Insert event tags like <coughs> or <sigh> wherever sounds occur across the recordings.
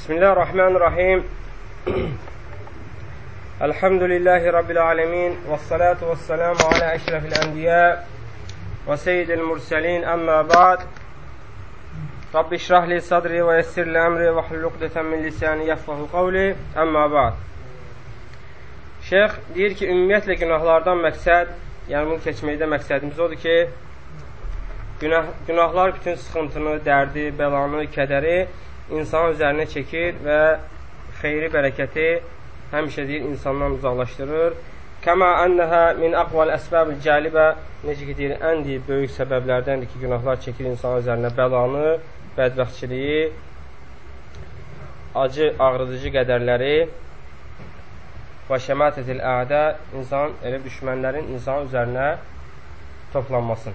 Bismillahirrahmanirrahim. <clears throat> Elhamdülillahi Rabbil alemin. Və salatu və selamu alə əşrəfil ənbiyə və seyyidil mürsəlin. Əmmə ba'd. Rabbi şrahli sadri və yessirli əmri və hülluqdətən min lisani yəfqahu qavli. Əmmə ba'd. Şeyx deyir ki, ümumiyyətlə günahlardan məqsəd, yəni bunu keçməkdə məqsədimiz odur ki, günah, günahlar bütün sıxıntını, dərdi, bəlanı, kədəri insan üzərinə çəkir və xeyri, bərəkəti həmişə deyir, insandan uzaqlaşdırır. Kəmə ənəhə min əqval əsbəb cəlibə necə ki, deyir, ən deyir, böyük səbəblərdəndir ki, günahlar çəkir insan üzərinə bəlanı, bədbəxtçiliyi, acı, ağrıdıcı qədərləri və şəmətətil ədə insan, elə düşmənlərin insan üzərinə toplanmasın.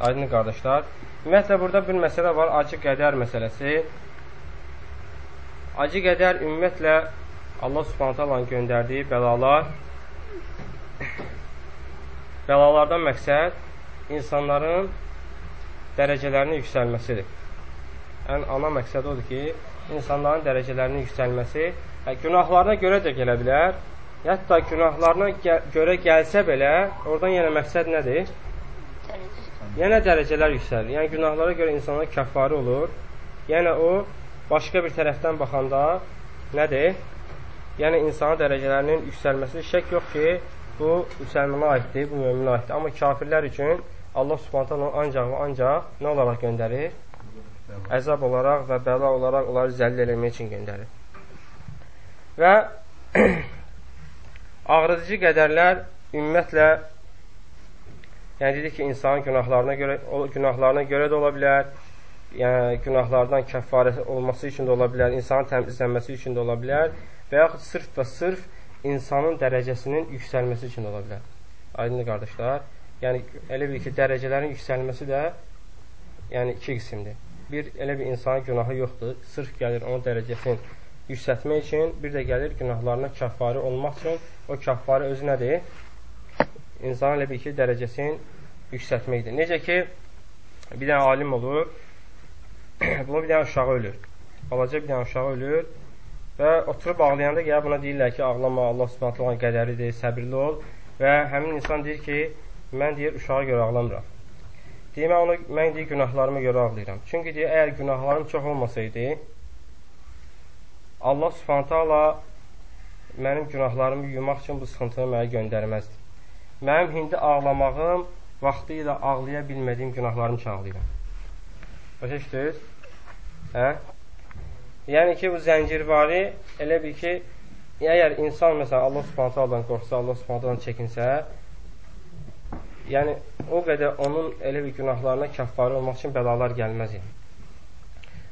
Aydın qardaşlar. Ümumiyyətlə, burada bir məsələ var, acı qədər məsələsi. Acı qədər ümumiyyətlə Allah subhanət Allahın göndərdiyi bəlalar bəlalardan məqsəd insanların dərəcələrinin yüksəlməsidir. Ən ana məqsəd odur ki, insanların dərəcələrinin yüksəlməsi hə, günahlarına görə də gələ bilər. Hətta günahlarına gə görə gəlsə belə, oradan yenə məqsəd nədir? Yenə dərəcələr yüksəlir. Yəni günahlara görə insanlar kəffarı olur. Yəni o başqa bir tərəfdən baxanda nədir? Yəni, insana dərəcələrinin yüksəlməsi şək yox ki, bu müsəlmana aiddir, bu möminə aiddir. Amma kafirlər üçün Allah subhanətən ancaq və ancaq nə olaraq göndərir? Əzab olaraq və bəla olaraq onları zəlil eləmək üçün göndərir. Və <clears throat> ağrıdıcı qədərlər ümumiyyətlə yəni dedik ki, insanın günahlarına görə, günahlarına görə də ola bilər, yəni günahlardan kəffarət olması üçün də ola bilər, insanın təmizlənməsi üçün də ola bilər və yaxud sırf və sırf insanın dərəcəsinin yüksəlməsi üçün ola bilər. Aydınlı qardaşlar, yəni elə bir ki, dərəcələrin yüksəlməsi də yəni iki qismdir. Bir, elə bir insanın günahı yoxdur, sırf gəlir onun dərəcəsini yüksətmək üçün, bir də gəlir günahlarına kəffarı olmaq üçün, o kəffarı özü nədir? İnsanın elə bir ki, dərəcəsini yüksətməkdir. Necə ki, bir dənə alim olur, <clears throat> Bunun bir dənə uşağı ölür. Balaca bir dənə uşağı ölür və oturub ağlayanda gələ buna deyirlər ki, ağlama, Allah subhanətlə olan qədəridir, səbirli ol və həmin insan deyir ki, mən deyir, uşağa görə ağlamıram. Deyir, mən, onu, mən deyir, günahlarıma görə ağlayıram. Çünki deyir, əgər günahlarım çox olmasaydı, Allah subhanətlə mənim günahlarımı yumaq üçün bu sıxıntını mənə göndərməzdi. Mənim hindi ağlamağım vaxtı ilə ağlaya bilmədiyim günahlarım üçün ağlayıram. Başa düşdünüz? Hə? Yəni ki, bu zəncirvari elə bir ki, əgər insan məsələn Allah Subhanahu taalandan qorxsa, Allah Subhanahu taalandan çəkinsə, yəni o qədər onun elə bir günahlarına kəffarə olmaq üçün bəlalar gəlməz yəni.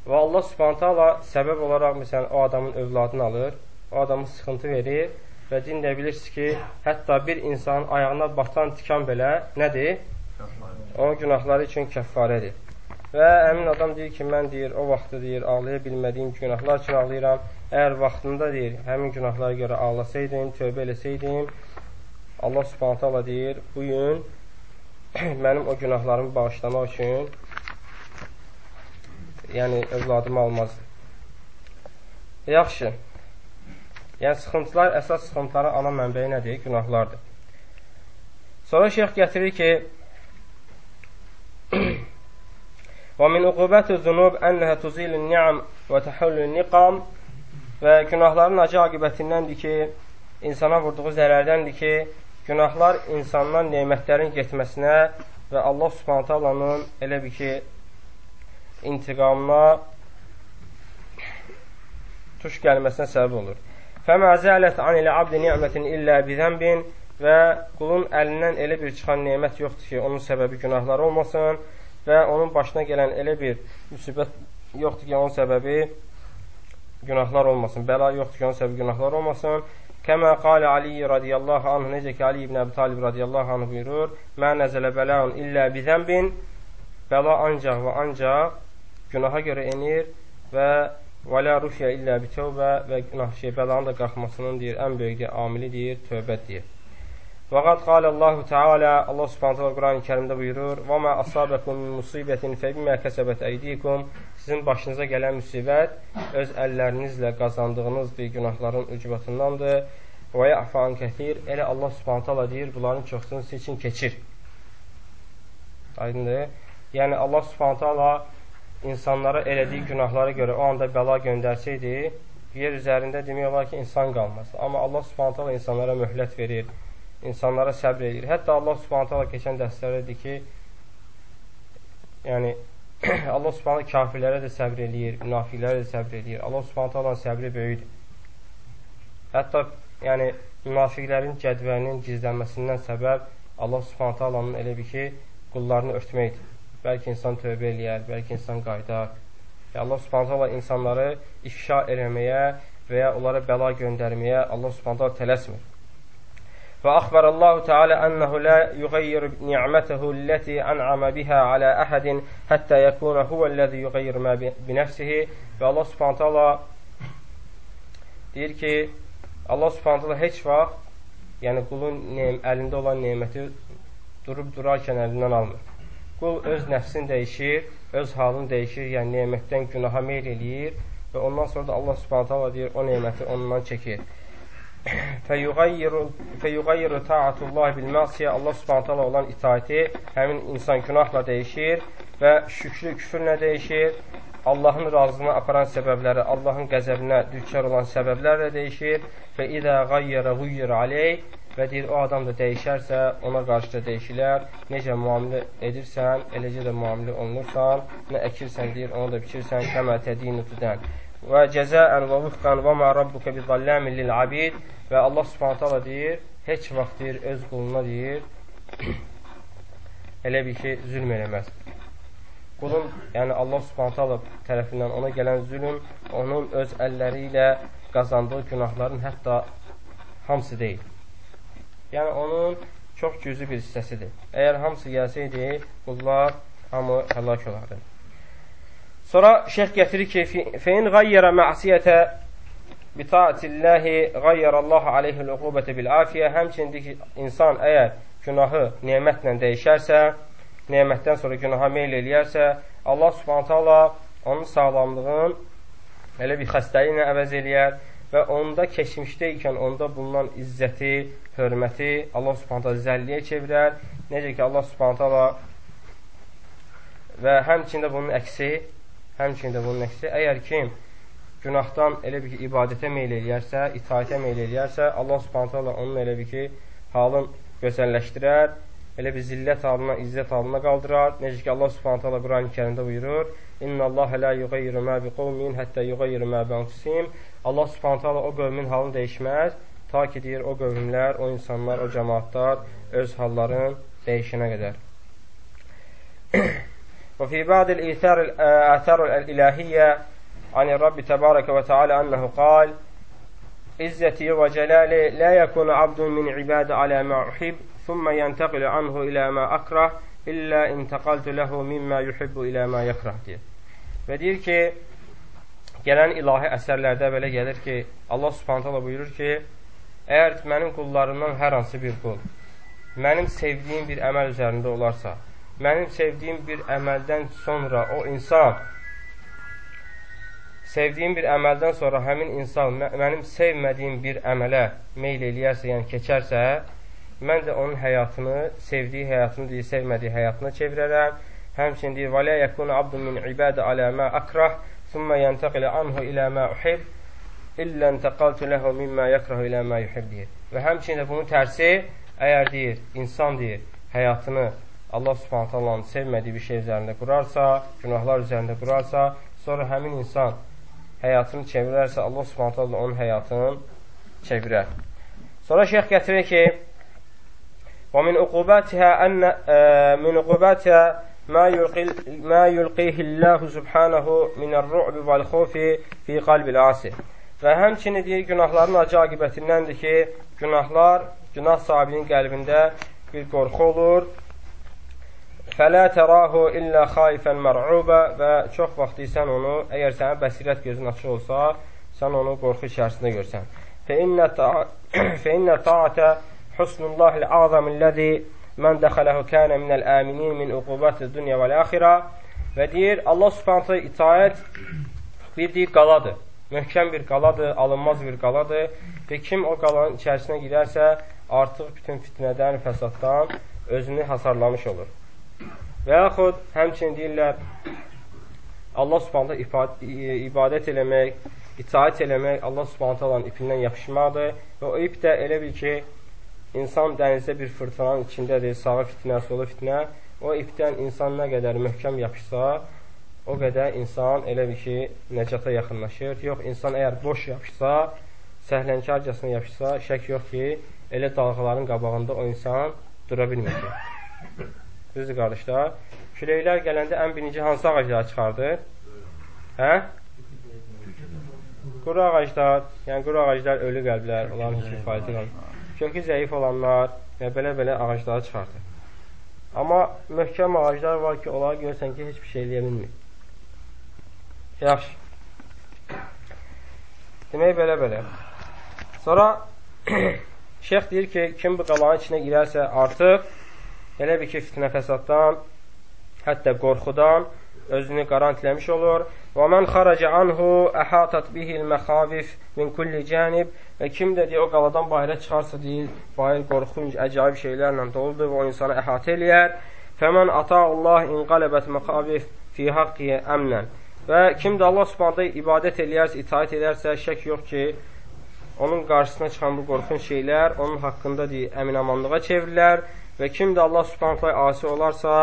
Və Allah Subhanahu taala səbəb olaraq məsələn o adamın övladını alır, o adamı sıxıntı verir və din də bilirsiniz ki, hətta bir insanın ayağına batan tikan belə nədir? Onun günahları üçün kəffarədir. Və həmin adam deyir ki, mən deyir, o vaxtda deyir, ağlaya bilmədiyim günahlar üçün ağlayıram. Əgər vaxtında deyir, həmin günahlara görə ağlasaydım, tövbə eləsəydim, Allah subhanət hala deyir, bu gün <clears throat> mənim o günahlarımı bağışlamaq üçün yəni övladımı almazdı. Yaxşı. Yəni, sıxıntılar, əsas sıxıntıların ana mənbəyi nədir? Günahlardır. Sonra şeyx gətirir ki, Uqubəti zunub ənəhə tuzilin ni'am və təhəllün niqam və günahların acı aqibətindəndir ki, insana vurduğu zərərdəndir ki, günahlar insandan neymətlərin getməsinə və Allah subhanətə alanın elə bir ki, intiqamına tuş gəlməsinə səbəb olur. Fəmə zələt anilə abdi ni'mətin illə bizənbin və qulun əlindən elə bir çıxan nemət yoxdur ki, onun səbəbi günahlar olmasın və onun başına gələn elə bir müsibət yoxdur ki, onun səbəbi günahlar olmasın, bəla yoxdur ki, onun səbəbi günahlar olmasın. Kəmə qalə Ali radiyallahu anh, necə ki, Ali ibn Əbi Talib radiyallahu anh buyurur, Mə nəzələ bəlaun illə bizənbin, bəla ancaq və ancaq günaha görə enir və və lə rufiyə illə bitövbə və günah şey, bəlanın da qalxmasının deyir, ən böyük deyir, amili deyir, tövbət deyir. Və qad qalə Allahu Teala Allah Subhanahu taala Quran-ı Kərimdə buyurur: "Və mə asabekum min musibetin fe bimə kəsəbət eydikum." sizin başınıza gələn müsibət öz əllərinizlə qazandığınız bir günahların ucbatındandır. Və ya'fan kəthir. Elə Allah Subhanahu taala deyir, bunların çoxsunu sizin üçün keçir. Aydındır? Yəni Allah Subhanahu taala insanlara elədiyi günahlara görə o anda bəla göndərsəydi, yer üzərində demək olar ki, insan qalmaz. Amma Allah Subhanahu taala insanlara möhlət verir, insanlara səbr edir. Hətta Allah Subhanahu taala keçən dərslərdə dedi ki, yəni <clears throat> Allah Subhanahu kafirlərə də səbr eləyir, münafiqlərə də səbr eləyir. Allah Subhanahu taala səbri böyükdür. Hətta yəni münafiqlərin cədvəlinin gizlənməsindən səbəb Allah Subhanahu taalanın elə bir ki, qullarını örtməkdir. Bəlkə insan tövbə eləyər, bəlkə insan qayıdar. Allah subhanətə insanları ifşa eləməyə və ya onlara bəla göndərməyə Allah subhanətə tələsmir. Və əxbər Allah Teala ənəhu la yuğayyir ni'mətəhu ləti ən'amə bihə alə əhədin həttə yəkuna huvəl-ləzi yuğayyir mə binəfsihi və Allah subhanətə deyir ki, Allah subhanətə heç vaxt yəni qulun əlində olan neməti durub durarkən əlindən almır. Qul öz nəfsini dəyişir, öz halını dəyişir, yəni nemətdən günaha meyl eləyir və ondan sonra da Allah subhanət hala deyir, o neməti ondan çəkir. Fəyuğayyiru taatullah bilməsiyə Allah subhanət hala olan itaəti həmin insan günahla dəyişir və şükrü küfürlə dəyişir. Allahın razılığına aparan səbəbləri Allahın qəzəbinə düçar olan səbəblərlə dəyişir və idə qayyərə quyyir aleyh və deyir, o adam da dəyişərsə, ona qarşı da dəyişilər. Necə müamilə edirsən, eləcə də müamilə olunursan. Nə əkirsən, deyir, onu da biçirsən. Kəmə tədinu tudən. Və cəzəən və vüfqən və mə rabbuka bi zalləmin lil abid və Allah Subhanahu taala deyir, heç vaxt deyir öz quluna deyir <clears throat> elə bir şey zülm eləməz. Qulun, yəni Allah Subhanahu taala tərəfindən ona gələn zülm onun öz əlləri ilə qazandığı günahların hətta hamısı deyil. Yəni onun çox güclü bir hissəsidir. Əgər hamısı gəlsəydi, qullar hamı həlak olardı. Sonra şeyx gətirir ki, fein qayyərə məsiyyətə bitaatilləhi qayyərəllahu aleyhil uqubətə bil afiyə. Həmçindir ki, insan əgər günahı nemətlə dəyişərsə, nemətdən sonra günaha meyl eləyərsə, Allah subhanətə Allah onun sağlamlığın elə bir xəstəliyi ilə əvəz eləyər və onda keçmişdə ikən onda bulunan izzəti, hörməti Allah subhanətə zəlliyə çevirər. Necə ki, Allah subhanətə və həmçində bunun əksi, həmçində bunun əksi, əgər kim günahdan elə bir ki, ibadətə meyl eləyərsə, itaətə meyl eləyərsə, Allah subhanətə onun elə bir ki, halın gözəlləşdirər, elə bir zillət halına, izzət halına qaldırar. Necə ki, Allah subhanətə Quran-ı kərimdə buyurur, İnna Allah la yughayyiru ma bi qawmin hatta yughayyiru ma bi anfusihim. Allah Subhanahu taala o qövmin halını dəyişməz, ta ki deyir o qövmlər, o insanlar, o cəmaatlar öz halların dəyişənə qədər. <clears throat> İthar al-athar al-ilahiyyə an Rabbi təbarəkə və Teala annahu qal İzzəti və cəlali la yakunu abdun min ibadə alə ma uhib thumma yantaqilu anhu ilə ma akrah illə intaqaltu ləhu mimma yuhibbu ilə ma yakrah deyir. Və deyir ki, gələn ilahi əsərlərdə belə gəlir ki, Allah subhanətələ buyurur ki, əgər mənim qullarımdan hər hansı bir qul mənim sevdiyim bir əməl üzərində olarsa, Mənim sevdiyim bir əməldən sonra o insan sevdiyim bir əməldən sonra həmin insan mənim sevmədiyim bir əmələ meyl eləyərsə, yəni keçərsə, mən də onun həyatını, sevdiyi həyatını deyir, sevmədiyi həyatına çevirərəm. Həmçinin deyir: "Və la yekunu abdun min ibadi ala ma akrah, thumma yantaqilu anhu ila ma uhib, illa intaqaltu lahu mimma yakrahu ila ma yuhib." deyir. Və həmçinin də bunun tərsi əgər deyir, insan deyir, həyatını Allah subhanət Allahın sevmədiyi bir şey üzərində qurarsa, günahlar üzərində qurarsa, sonra həmin insan həyatını çevirərsə, Allah subhanət Allah onun həyatını çevirər. Sonra şeyx gətirir ki, ومن عقوباتها أن من عقوباتها ما ما yulqihi Allah subhanahu minər-ru'b vəl-xufi fi qalbil asi. Və həmçinin deyir, günahların acı aqibətindəndir ki, günahlar günah sahibinin qəlbində bir qorxu olur. Fələ tərahu illə xaifən mər'ubə və çox vaxt sən onu, əgər sənin bəsirət gözün açıq olsa, sən onu qorxu içərisində görsən. Fə innə ta'atə husnullahil azam illəzi Mən dəxələhu kənə minəl əminin min uqubəti dünya və l-əxirə Və deyir, Allah subhanətə itaət bir deyir, qaladır. Möhkəm bir qaladır, alınmaz bir qaladır. Və kim o qalanın içərisinə girərsə, artıq bütün fitnədən, fəsaddan özünü hasarlamış olur. Və yaxud həmçinin deyirlər, Allah subhanətə ibadət eləmək, itaət eləmək Allah subhanətə olan ipindən yapışmaqdır. Və o ip də elə bil ki, insan dənizdə bir fırtınanın içindədir, sağı fitnə, solu fitnə. O ipdən insan nə qədər möhkəm yapışsa, o qədər insan elə bir ki, nəcata yaxınlaşır. Yox, insan əgər boş yapışsa, səhlənkarcasına yapışsa, şək yox ki, elə dalğaların qabağında o insan dura bilməyəcək. Düzdür, qardaşlar. Küləklər gələndə ən birinci hansı ağaclar çıxardır? Hə? Quru ağaclar, yəni quru ağaclar ölü qəlblər, onların heç bir fayda qalmır. Kökü zəif olanlar və belə-belə ağacları çıxardır. Amma möhkəm ağaclar var ki, onlara görürsən ki, heç bir şey eləyə bilmir. Yaxşı. Demək belə-belə. Sonra <clears throat> şeyx deyir ki, kim bu qalanın içinə girərsə artıq elə bir ki, fitnə fəsaddan, hətta qorxudan özünü qarantləmiş olur. Və mən xaraca anhu əhatat bihil məxavif min kulli cənib və kim də deyir, o qaladan bayıra çıxarsa deyir, bayır qorxunc, əcaib şeylərlə doludur və o insanı əhatə eləyər. Fəmən ata'ullah inqalabət məxavif fi haqqiyə əmnən. Və kim də Allah Subhanahu ibadət eləyərsə, itaat edərsə, şək yox ki, onun qarşısına çıxan bu qorxunc şeylər onun haqqında deyir, əminamanlığa çevrilər və kim də Allah Subhanahu asi olarsa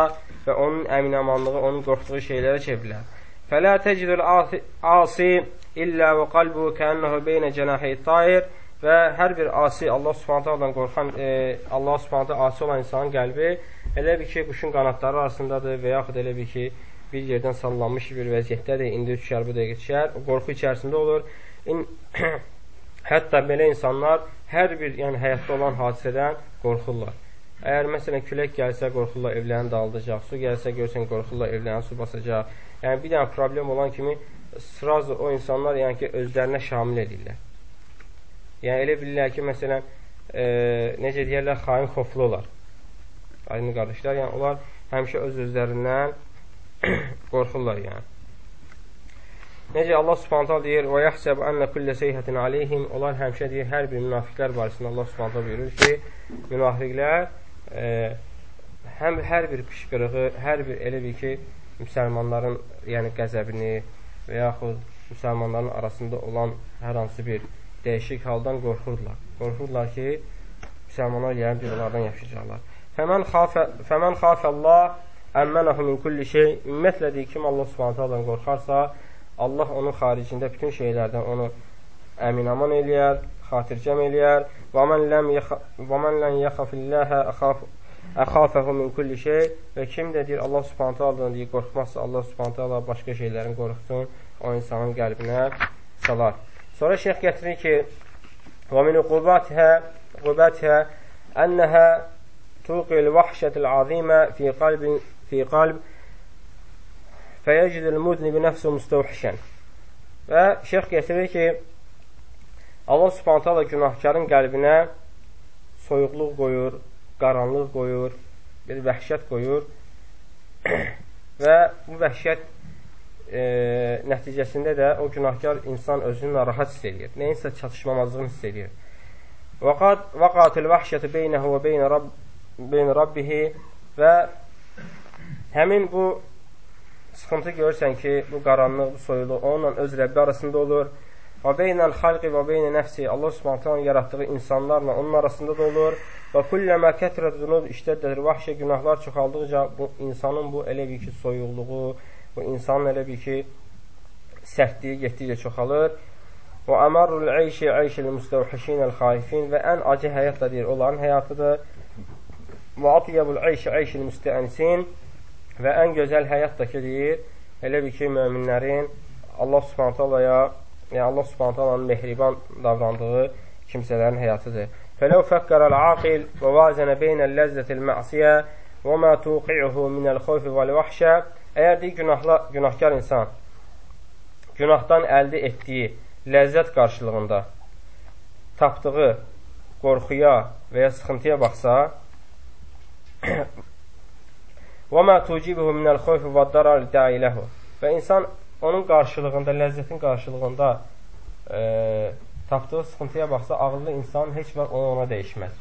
və onun əminamanlığı onun qorxduğu şeylərə çevrilər. Fələ təcidul asi illə və qalbu kənnəhu beynə cənəhi tayir və hər bir asi Allah Subhanahu qorxan e, Allah Subhanahu asi olan insanın qəlbi elə bir ki, quşun qanadları arasındadır və yaxud elə bir ki, bir yerdən sallanmış bir vəziyyətdədir. İndi düşər, bu dəqiqə düşər. Qorxu içərisində olur. İn, <coughs> hətta belə insanlar hər bir yəni həyatda olan hadisədən qorxurlar. Əgər məsələn külək gəlsə qorxurlar evlərini dağıdacaq, su gəlsə görsən qorxurlar evlərini su basacaq. Yəni bir dənə problem olan kimi sırazı o insanlar yəni ki, özlərinə şamil edirlər. Yəni elə bilirlər ki, məsələn, e, necə deyərlər, xain xoflu olar. Aynı qardaşlar, yəni onlar həmişə öz özlərindən <clears throat> qorxurlar yəni. Necə Allah Subhanahu deyir: "Və yahsab anna kullu sayhatin alayhim" Onlar həmişə deyir, hər bir münafiqlər barəsində Allah Subhanahu buyurur ki, münafiqlər e, həm hər bir qışqırığı, hər bir elə bir ki, müsəlmanların yəni qəzəbini və yaxud müsəlmanların arasında olan hər hansı bir dəyişik haldan qorxurdular. Qorxurdular ki, müsəlmanlar yəni bir onlardan yaşayacaqlar. Fəmən xafə fəmən xafəllah əmmənəhu min kulli şey. Ümumiyyətlə deyir kim Allah Subhanahu taala qorxarsa, Allah onun xaricində bütün şeylərdən onu əminaman eləyər, xatircəm eləyər. Və mən ləm əxaf əxafəhu min kulli şey və kim də deyir Allah Subhanahu taala deyir qorxmazsa Allah Subhanahu taala başqa şeylərin qorxsun o insanın qəlbinə salar. Sonra şeyx gətirir ki: "Və min uqubatha uqubatha annaha tuqil vahşatul azima fi qalbi fi qalb fəyəcid el-muznib nəfsu mustawhishan." Və şeyx gətirir ki, Allah Subhanahu taala günahkarın qəlbinə soyuqluq qoyur, qaranlıq qoyur, bir vəhşət qoyur <clears throat> və bu vəhşət e, nəticəsində də o günahkar insan özünü narahat hiss edir. Nəyinsə çatışmamazlığını hiss edir. Vaqat vaqatul vəhşətu beynəhu və beynə rabb beyn rabbihi və həmin bu sıxıntı görürsən ki, bu qaranlıq, bu soyuluq onunla öz Rəbbi arasında olur. Və beynəl xalqi və beynə nəfsi Allah Subhanahu yaratdığı insanlarla onun arasında da olur. Və kulləmə kətrət zunub işləddədir. Vəhşə günahlar çoxaldıqca bu insanın bu elə bir ki, soyuqluğu, bu insanın elə bir ki, sərtliyi getdikcə çoxalır. Və əmarul əyşi əyşil müstəvhişinəl xaifin və ən acı həyat da deyir, onların həyatıdır. Və atiyəbul əyşi əyşil müstəənisin və ən gözəl həyat da ki, deyir, elə bir ki, möminlərin Allah subhanət halaya, yəni Allah Subhanahu taalanın mehriban davrandığı kimsələrin həyatıdır. Fələ fəkkərəl aqil və vazənə beynəl ləzzətil məsiyə və mə tuqi'uhu minəl xofi vəl vəhşə Əgər deyil günahla, günahkar insan günahdan əldə etdiyi ləzzət qarşılığında tapdığı qorxuya və ya sıxıntıya baxsa <clears throat> və mə tucibuhu minəl xofi və darar dəiləhu və insan onun qarşılığında, ləzzətin qarşılığında e, tapdığı sıxıntıya baxsa, ağıllı insan heç vaxt onu ona dəyişməz.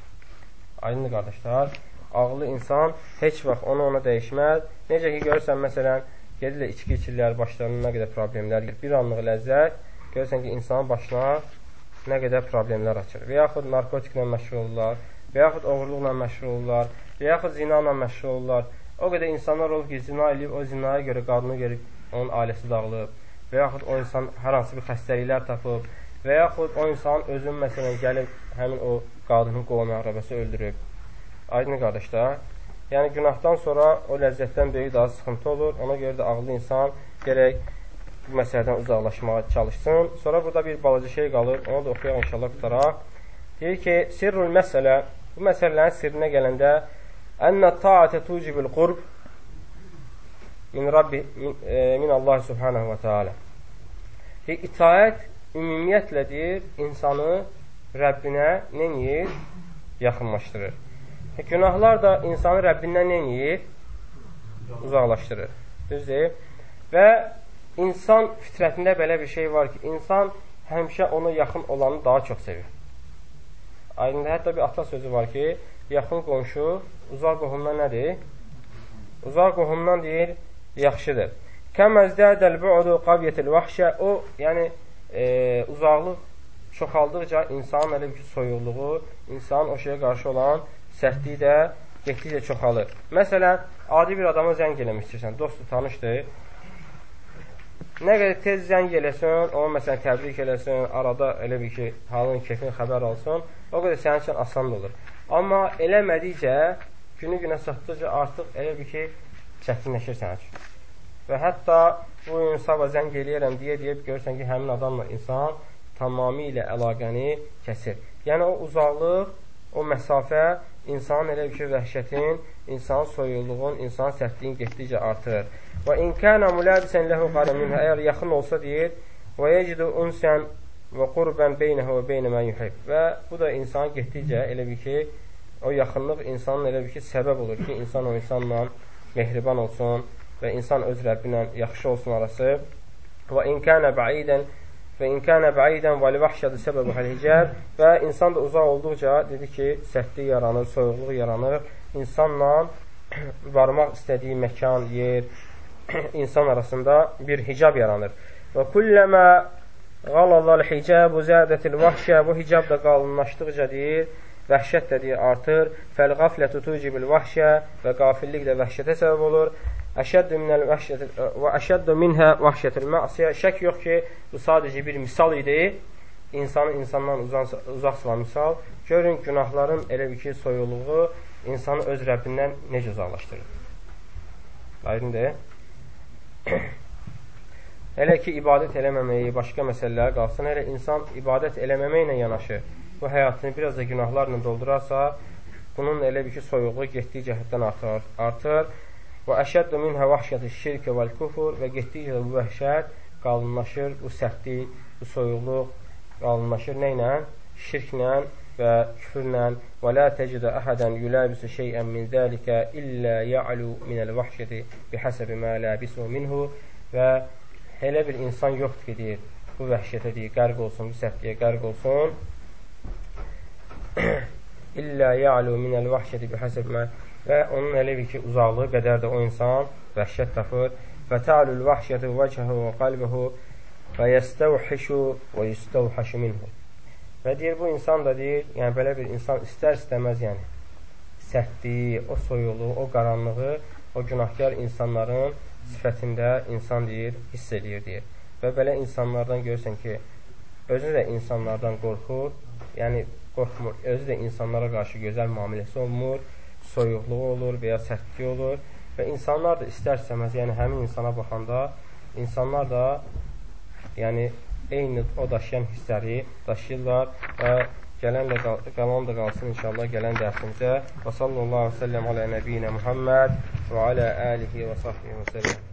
Aydındır qardaşlar. Ağıllı insan heç vaxt onu ona dəyişməz. Necə ki, görürsən, məsələn, gedirlər içki içirlər, başlarına nə qədər problemlər gəlir. Bir anlıq ləzzət, görürsən ki, insanın başına nə qədər problemlər açır. Və yaxud narkotiklə məşğul olurlar, və yaxud oğurluqla məşğul olurlar, və yaxud zina ilə məşğul olurlar. O qədər insanlar olub ki, zina eləyib, o zinaya görə qadını görüb, onun ailəsi dağılıb, və yaxud o insan hər hansı bir xəstəliklər tapıb, və yaxud o insan özün məsələn gəlib həmin o qadının qovma arabası öldürüb. Aydın qardaşlar, yəni günahdan sonra o ləzzətdən böyük daha sıxıntı olur. Ona görə də ağlı insan gərək bu məsələdən uzaqlaşmağa çalışsın. Sonra burada bir balaca şey qalır. Onu da oxuyaq inşallah qutaraq. Deyir ki, sirrul məsələ, bu məsələlərin sirrinə gələndə Ənə taatə tucibul qurb min Rabbi min, e, min Allah subhanahu və teala. İtaət ümumiyyətlə deyir, insanı Rəbbinə nə edir? Yaxınlaşdırır. E, günahlar da insanı Rəbbindən nə edir? Uzaqlaşdırır. Düzdür? Və İnsan fitrətində belə bir şey var ki, insan həmişə ona yaxın olanı daha çox sevir. Aydındır, hətta bir ata sözü var ki, yaxın qonşu uzaq qohumdan nədir? Uzaq qohumdan deyir, yaxşıdır. Kəməzdədəl bu'du qaviyyətil vahşə o, yəni e, uzaqlıq çoxaldıqca insanın elə bir soyuqluğu, insanın o şeyə qarşı olan sərtliyi də getdikcə çoxalır. Məsələn, adi bir adama zəng eləmək istəyirsən, dostu tanışdır, Nə qədər tez zəng eləsin, onu məsələn təbrik eləsin, arada elə bir ki, halın, keyfin xəbər alsın, o qədər sənin üçün asan olur. Amma eləmədikcə, günü günə satdıqca artıq elə bir ki, çətinləşir sənin üçün. Və hətta bu gün sabah zəng eləyərəm deyə-deyə görürsən ki, həmin adamla insan tamamilə əlaqəni kəsir. Yəni o uzaqlıq, o məsafə insanın elə bir ki, vəhşətin, insanın soyulluğun, insanın sərtliyin getdikcə artırır. Və in kana mulabisan lahu qala minha əgər yaxın olsa deyir və yecidu unsan və qurban beynəhu və beynə mə yuhib. Və bu da insan getdikcə elə bir ki, o yaxınlıq insanın elə bir ki, səbəb olur ki, insan o insanla mehriban olsun və insan öz Rəbbi ilə yaxşı olsun arası. Və in kana ba'idan və in kana ba'idan və li vahşədə səbəbu hal-hicab və insan da uzaq olduqca dedi ki, sərtlik yaranır, soyuqluq yaranır. İnsanla <clears throat> varmaq istədiyi məkan, yer, <clears throat> insan arasında bir hicab yaranır. Və kulləmə qalazal hicabu zədətil vahşə bu hicab da qalınlaşdıqca deyir, vəhşət də deyir artır. Fəl qaflətu tucibil vahşə və qafillik də vəhşətə səbəb olur. Əşəddu minəl vəhşətil və əşəddu minhə vahşətil məsiyə. Şək yox ki, bu sadəcə bir misal idi. İnsanı insandan uzaq, salan misal. Görün günahların elə bir ki, soyuluğu insanı öz Rəbbindən necə uzaqlaşdırır. Aydındır. <clears throat> Hələ ki, ibadət eləməməyi, başqa məsələlər qalsın, hələ insan ibadət eləməməklə yanaşı bu həyatını biraz da günahlarla doldurarsa, bunun elə bir ki, soyuqluğu getdiyi cəhətdən artır. artır. Və əşəddu minhə vahşəti şirkə vəl kufur və getdikcə bu vəhşət qalınlaşır, bu sərtlik, bu soyuqluq qalınlaşır nə ilə? Şirklə və küfürlə və la tecidə əhədən yulabisu şeyən min zəlikə illə ya'lu minəl vahşəti bihəsəbi mə labisu minhu və elə bir insan yoxdur ki, deyir, bu vəhşətə deyir, qərq olsun, bu səhvliyə qərq olsun. illə ya'lu minəl vahşəti bihəsəbi mə və onun elə bir ki, uzaqlığı qədər də o insan vəhşət tapır. Və ta'lul vahşəti vəcəhu və qalbəhu və yəstəvhişu və yəstəvhəşu minhu. Və deyir, bu insan da deyir, yəni belə bir insan istər-istəməz, yəni sərtliyi, o soyuluğu, o qaranlığı, o günahkar insanların sifətində insan deyir, hiss edir, deyir. Və belə insanlardan görürsən ki, özü də insanlardan qorxur, yəni qorxmur, özü də insanlara qarşı gözəl müamiləsi olmur, soyuqluğu olur və ya sərtliyi olur və insanlar da istər-istəməz, yəni həmin insana baxanda insanlar da yəni eyni o daşıyan hissləri daşıyırlar və gələn də qalan da qalsın inşallah gələn dərsimizə. Və sallallahu əleyhi və səlləm alə nəbiyinə Muhammed və alə alihi və sahbihi və səlləm.